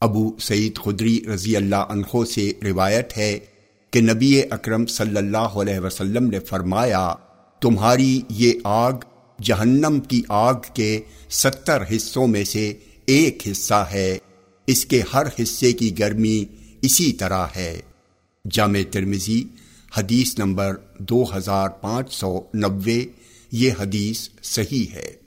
ابو سعید خدری رضی اللہ عنہ سے روایت ہے کہ نبی اکرم صلی اللہ علیہ وسلم نے فرمایا، تمہاری یہ آگ جہنم کی آگ کے ستر حصوں میں سے ایک حصہ ہے، اس کے ہر حصے کی گرمی اسی طرح ہے۔ جامع ترمزی حدیث نمبر دو ہزار پانچ سو نوے، یہ حدیث صحیح ہے۔